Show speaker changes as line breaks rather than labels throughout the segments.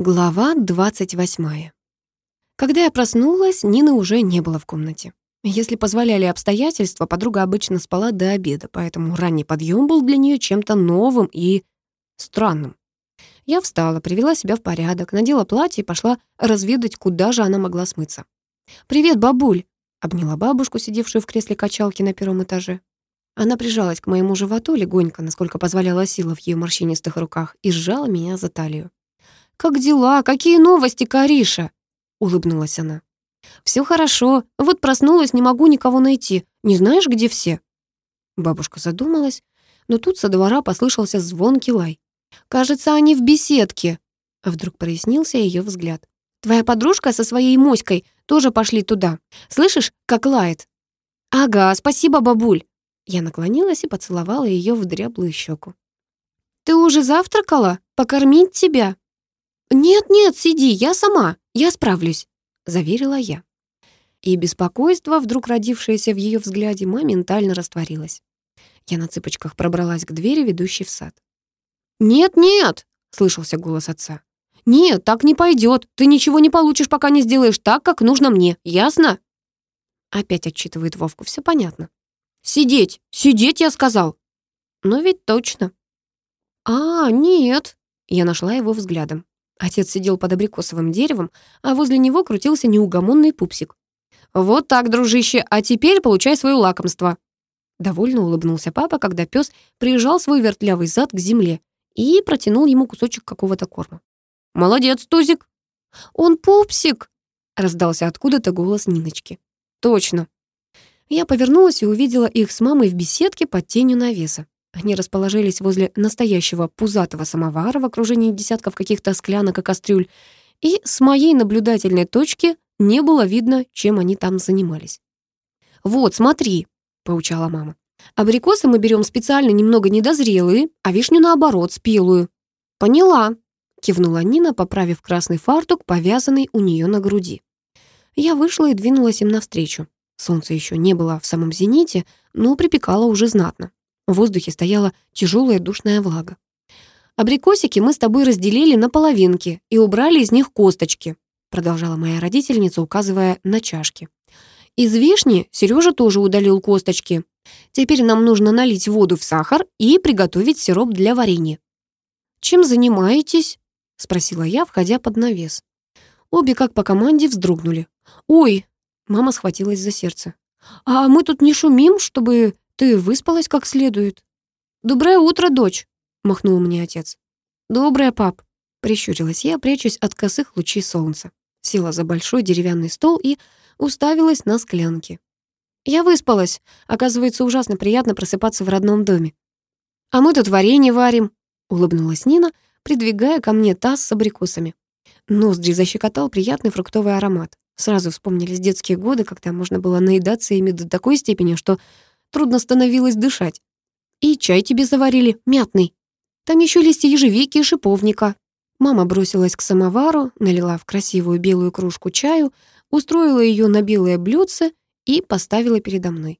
Глава 28. Когда я проснулась, Нины уже не было в комнате. Если позволяли обстоятельства, подруга обычно спала до обеда, поэтому ранний подъем был для нее чем-то новым и странным. Я встала, привела себя в порядок, надела платье и пошла разведать, куда же она могла смыться. «Привет, бабуль!» — обняла бабушку, сидевшую в кресле качалки на первом этаже. Она прижалась к моему животу легонько, насколько позволяла сила в ее морщинистых руках, и сжала меня за талию. «Как дела? Какие новости, Кариша?» — улыбнулась она. «Все хорошо. Вот проснулась, не могу никого найти. Не знаешь, где все?» Бабушка задумалась, но тут со двора послышался звонкий лай. «Кажется, они в беседке», — вдруг прояснился ее взгляд. «Твоя подружка со своей моськой тоже пошли туда. Слышишь, как лает?» «Ага, спасибо, бабуль». Я наклонилась и поцеловала ее в дряблую щеку. «Ты уже завтракала? Покормить тебя?» «Нет-нет, сиди, я сама, я справлюсь», — заверила я. И беспокойство, вдруг родившееся в ее взгляде, моментально растворилось. Я на цыпочках пробралась к двери, ведущей в сад. «Нет-нет», — слышался голос отца. «Нет, так не пойдет. Ты ничего не получишь, пока не сделаешь так, как нужно мне. Ясно?» Опять отчитывает Вовку, все понятно. «Сидеть! Сидеть, я сказал!» «Но ведь точно». «А, нет!» Я нашла его взглядом. Отец сидел под абрикосовым деревом, а возле него крутился неугомонный пупсик. «Вот так, дружище, а теперь получай свое лакомство». Довольно улыбнулся папа, когда пес прижал свой вертлявый зад к земле и протянул ему кусочек какого-то корма. «Молодец, Тузик!» «Он пупсик!» — раздался откуда-то голос Ниночки. «Точно!» Я повернулась и увидела их с мамой в беседке под тенью навеса. Они расположились возле настоящего пузатого самовара в окружении десятков каких-то склянок и кастрюль, и с моей наблюдательной точки не было видно, чем они там занимались. «Вот, смотри», — поучала мама. «Абрикосы мы берем специально немного недозрелые, а вишню, наоборот, спелую». «Поняла», — кивнула Нина, поправив красный фартук, повязанный у нее на груди. Я вышла и двинулась им навстречу. Солнце еще не было в самом зените, но припекало уже знатно. В воздухе стояла тяжелая душная влага. «Абрикосики мы с тобой разделили на половинки и убрали из них косточки», продолжала моя родительница, указывая на чашки. «Из вишни Сережа тоже удалил косточки. Теперь нам нужно налить воду в сахар и приготовить сироп для варенья». «Чем занимаетесь?» — спросила я, входя под навес. Обе, как по команде, вздрогнули. «Ой!» — мама схватилась за сердце. «А мы тут не шумим, чтобы ты выспалась как следует?» «Доброе утро, дочь!» — махнул мне отец. «Доброе, пап!» — прищурилась я, прячусь от косых лучей солнца. Села за большой деревянный стол и уставилась на склянки. Я выспалась. Оказывается, ужасно приятно просыпаться в родном доме. «А мы тут варенье варим», — улыбнулась Нина, придвигая ко мне таз с абрикосами. Ноздри защекотал приятный фруктовый аромат. Сразу вспомнились детские годы, когда можно было наедаться ими до такой степени, что Трудно становилось дышать. И чай тебе заварили, мятный. Там еще листья ежевики и шиповника. Мама бросилась к самовару, налила в красивую белую кружку чаю, устроила ее на белое блюдце и поставила передо мной.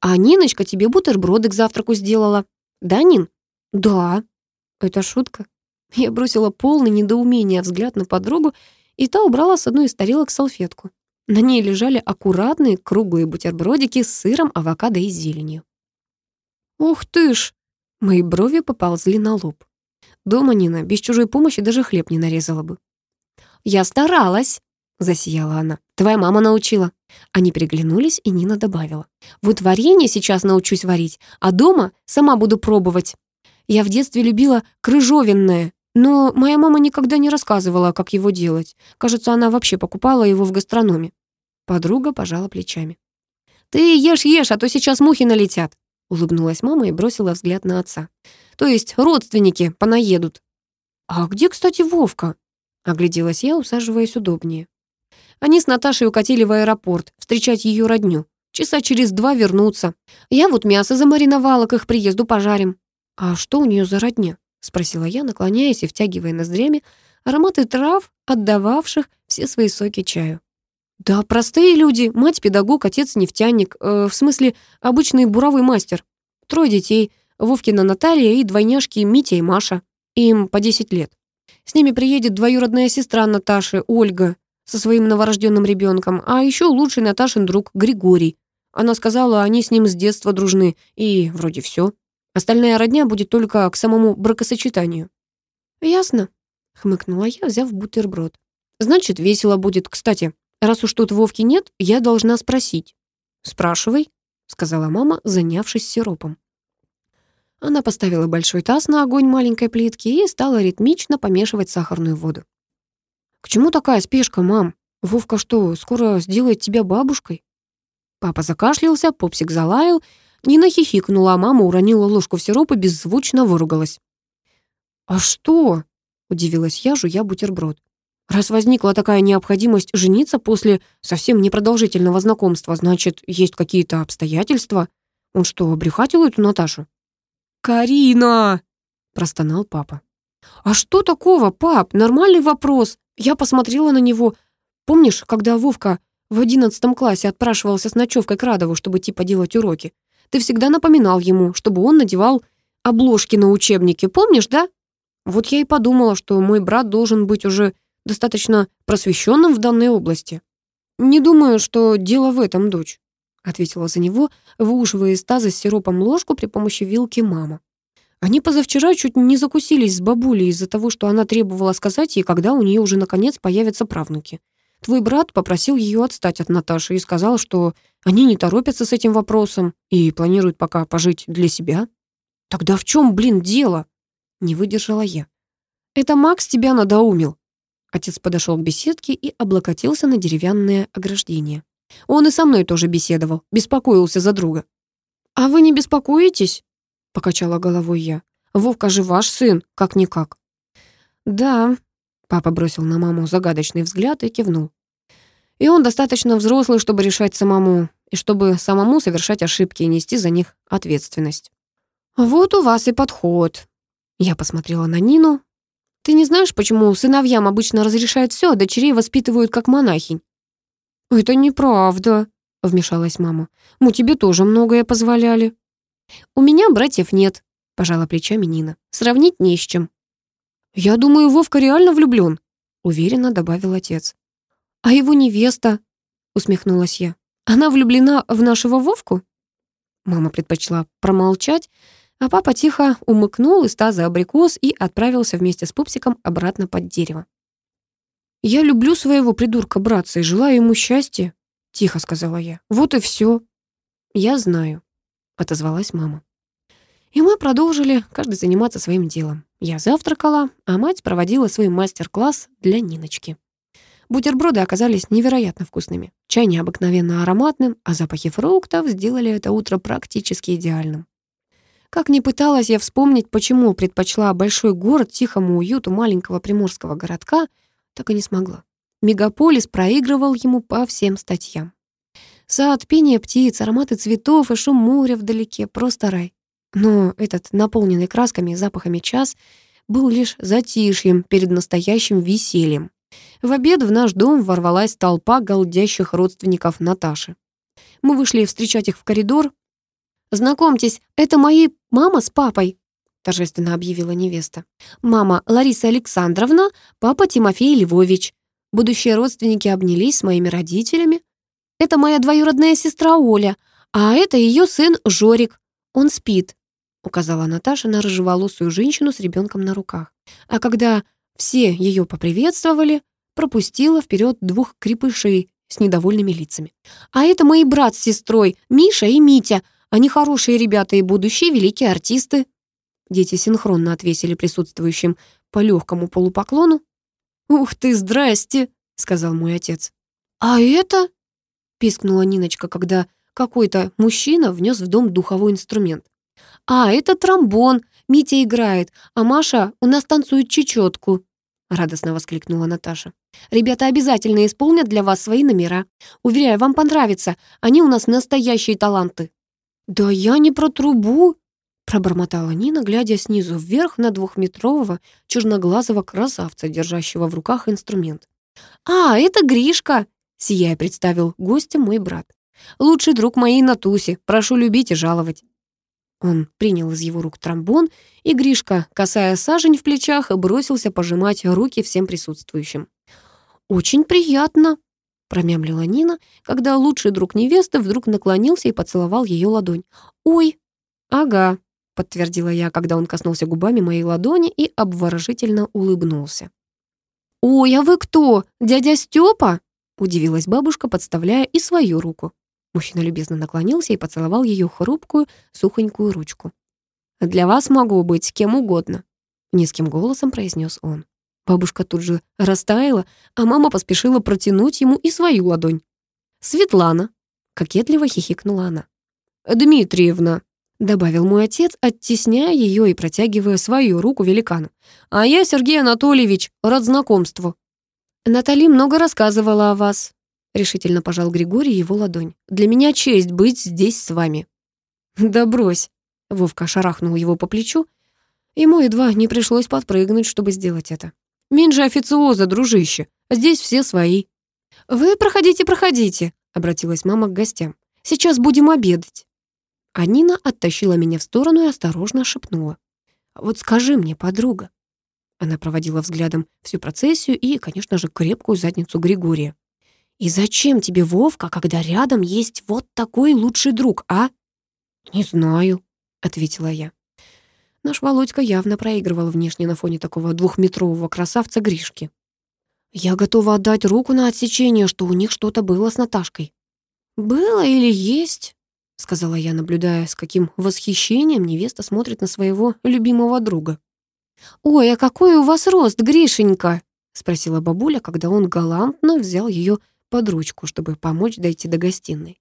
«А Ниночка тебе бутерброды к завтраку сделала. Да, Нин?» «Да». «Это шутка?» Я бросила полный недоумение взгляд на подругу, и та убрала с одной из тарелок салфетку. На ней лежали аккуратные круглые бутербродики с сыром, авокадо и зеленью. «Ух ты ж!» Мои брови поползли на лоб. Дома Нина без чужой помощи даже хлеб не нарезала бы. «Я старалась!» — засияла она. «Твоя мама научила». Они переглянулись, и Нина добавила. «Вот варенье сейчас научусь варить, а дома сама буду пробовать. Я в детстве любила крыжовенное, но моя мама никогда не рассказывала, как его делать. Кажется, она вообще покупала его в гастрономе. Подруга пожала плечами. «Ты ешь, ешь, а то сейчас мухи налетят», — улыбнулась мама и бросила взгляд на отца. «То есть родственники понаедут». «А где, кстати, Вовка?» — огляделась я, усаживаясь удобнее. Они с Наташей укатили в аэропорт встречать ее родню. Часа через два вернутся. Я вот мясо замариновала, к их приезду пожарим. А что у нее за родня? — спросила я, наклоняясь и втягивая ноздрями ароматы трав, отдававших все свои соки чаю. «Да, простые люди. Мать педагог, отец нефтяник. Э, в смысле, обычный буровой мастер. Трое детей. Вовкина Наталья и двойняшки Митя и Маша. Им по 10 лет. С ними приедет двоюродная сестра Наташи, Ольга, со своим новорожденным ребенком, а еще лучший Наташин друг Григорий. Она сказала, они с ним с детства дружны, и вроде все. Остальная родня будет только к самому бракосочетанию. «Ясно», — хмыкнула я, взяв бутерброд. «Значит, весело будет. Кстати, раз уж тут Вовки нет, я должна спросить». «Спрашивай», — сказала мама, занявшись сиропом. Она поставила большой таз на огонь маленькой плитки и стала ритмично помешивать сахарную воду. «К чему такая спешка, мам? Вовка что, скоро сделает тебя бабушкой?» Папа закашлялся, попсик залаял, Нина хихикнула, а мама уронила ложку в сироп и беззвучно выругалась. «А что?» — удивилась я, жуя бутерброд. «Раз возникла такая необходимость жениться после совсем непродолжительного знакомства, значит, есть какие-то обстоятельства? Он что, обрюхатил эту Наташу?» «Карина!» — простонал папа. «А что такого, пап? Нормальный вопрос. Я посмотрела на него. Помнишь, когда Вовка в одиннадцатом классе отпрашивался с ночевкой к Радову, чтобы типа делать уроки? Ты всегда напоминал ему, чтобы он надевал обложки на учебники, помнишь, да? Вот я и подумала, что мой брат должен быть уже достаточно просвещенным в данной области. Не думаю, что дело в этом, дочь, ответила за него, выуживая из таза с сиропом ложку при помощи вилки мама. Они позавчера чуть не закусились с бабулей из-за того, что она требовала сказать ей, когда у нее уже наконец появятся правнуки. Твой брат попросил ее отстать от Наташи и сказал, что они не торопятся с этим вопросом и планируют пока пожить для себя. Тогда в чем, блин, дело? Не выдержала я. Это Макс тебя надоумил. Отец подошел к беседке и облокотился на деревянное ограждение. Он и со мной тоже беседовал, беспокоился за друга. «А вы не беспокоитесь?» — покачала головой я. «Вовка же ваш сын, как-никак». «Да», — папа бросил на маму загадочный взгляд и кивнул. «И он достаточно взрослый, чтобы решать самому, и чтобы самому совершать ошибки и нести за них ответственность». «Вот у вас и подход». Я посмотрела на Нину. «Ты не знаешь, почему сыновьям обычно разрешают все, а дочерей воспитывают как монахинь?» «Это неправда», — вмешалась мама. «Мы тебе тоже многое позволяли». «У меня братьев нет», — пожала плечами Нина. «Сравнить не с чем». «Я думаю, Вовка реально влюблён», — уверенно добавил отец. «А его невеста?» — усмехнулась я. «Она влюблена в нашего Вовку?» Мама предпочла промолчать, а папа тихо умыкнул из таза абрикос и отправился вместе с пупсиком обратно под дерево. «Я люблю своего придурка-братца и желаю ему счастья», — тихо сказала я. «Вот и все». «Я знаю», отозвалась мама. И мы продолжили каждый заниматься своим делом. Я завтракала, а мать проводила свой мастер-класс для Ниночки. Бутерброды оказались невероятно вкусными. Чай необыкновенно ароматным, а запахи фруктов сделали это утро практически идеальным. Как ни пыталась я вспомнить, почему предпочла большой город тихому уюту маленького приморского городка, так и не смогла. Мегаполис проигрывал ему по всем статьям. Сад, пение птиц, ароматы цветов и шум моря вдалеке — просто рай. Но этот наполненный красками и запахами час был лишь затишьем перед настоящим весельем. В обед в наш дом ворвалась толпа голдящих родственников Наташи. Мы вышли встречать их в коридор. «Знакомьтесь, это мои мама с папой», — торжественно объявила невеста. «Мама Лариса Александровна, папа Тимофей Львович». Будущие родственники обнялись с моими родителями, это моя двоюродная сестра Оля, а это ее сын Жорик. Он спит», — указала Наташа на рыжеволосую женщину с ребенком на руках. А когда все ее поприветствовали, пропустила вперед двух крепышей с недовольными лицами. «А это мои брат с сестрой, Миша и Митя. Они хорошие ребята и будущие великие артисты». Дети синхронно отвесили присутствующим по легкому полупоклону. «Ух ты, здрасте!» — сказал мой отец. «А это?» пискнула Ниночка, когда какой-то мужчина внес в дом духовой инструмент. «А, это тромбон, Митя играет, а Маша у нас танцует чечетку», радостно воскликнула Наташа. «Ребята обязательно исполнят для вас свои номера. Уверяю, вам понравится, они у нас настоящие таланты». «Да я не про трубу», пробормотала Нина, глядя снизу вверх на двухметрового черноглазого красавца, держащего в руках инструмент. «А, это Гришка!» Сияя представил гостя мой брат. «Лучший друг моей Натуси. Прошу любить и жаловать». Он принял из его рук тромбон, и Гришка, касая сажень в плечах, бросился пожимать руки всем присутствующим. «Очень приятно», — промямлила Нина, когда лучший друг невесты вдруг наклонился и поцеловал ее ладонь. «Ой!» «Ага», — подтвердила я, когда он коснулся губами моей ладони и обворожительно улыбнулся. «Ой, а вы кто? Дядя Степа?» — удивилась бабушка, подставляя и свою руку. Мужчина любезно наклонился и поцеловал ее хрупкую, сухонькую ручку. «Для вас могу быть кем угодно», — низким голосом произнес он. Бабушка тут же растаяла, а мама поспешила протянуть ему и свою ладонь. «Светлана», — кокетливо хихикнула она. «Дмитриевна», — добавил мой отец, оттесняя ее и протягивая свою руку великану. «А я, Сергей Анатольевич, рад знакомству». «Натали много рассказывала о вас», — решительно пожал Григорий его ладонь. «Для меня честь быть здесь с вами». «Да брось», — Вовка шарахнул его по плечу. Ему едва не пришлось подпрыгнуть, чтобы сделать это. Меньше официоза, дружище. Здесь все свои». «Вы проходите, проходите», — обратилась мама к гостям. «Сейчас будем обедать». А Нина оттащила меня в сторону и осторожно шепнула. «Вот скажи мне, подруга». Она проводила взглядом всю процессию и, конечно же, крепкую задницу Григория. «И зачем тебе, Вовка, когда рядом есть вот такой лучший друг, а?» «Не знаю», — ответила я. Наш Володька явно проигрывал внешне на фоне такого двухметрового красавца Гришки. Я готова отдать руку на отсечение, что у них что-то было с Наташкой. «Было или есть?» — сказала я, наблюдая, с каким восхищением невеста смотрит на своего любимого друга. «Ой, а какой у вас рост, Гришенька?» — спросила бабуля, когда он галантно взял ее под ручку, чтобы помочь дойти до гостиной.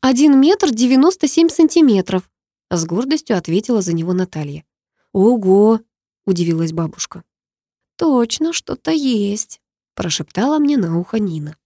«Один метр девяносто семь сантиметров», — с гордостью ответила за него Наталья. «Ого!» — удивилась бабушка. «Точно что-то есть», — прошептала мне на ухо Нина.